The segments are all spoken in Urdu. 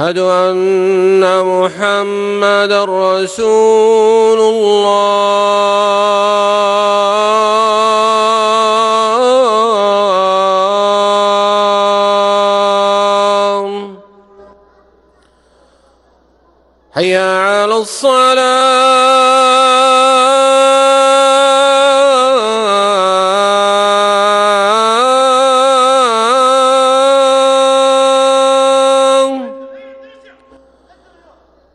أشهد أن محمد رسول الله. حي على الصلاة.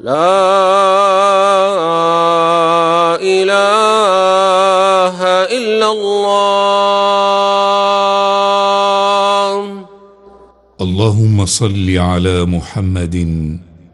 لا إله إلا الله. اللهم صل على محمد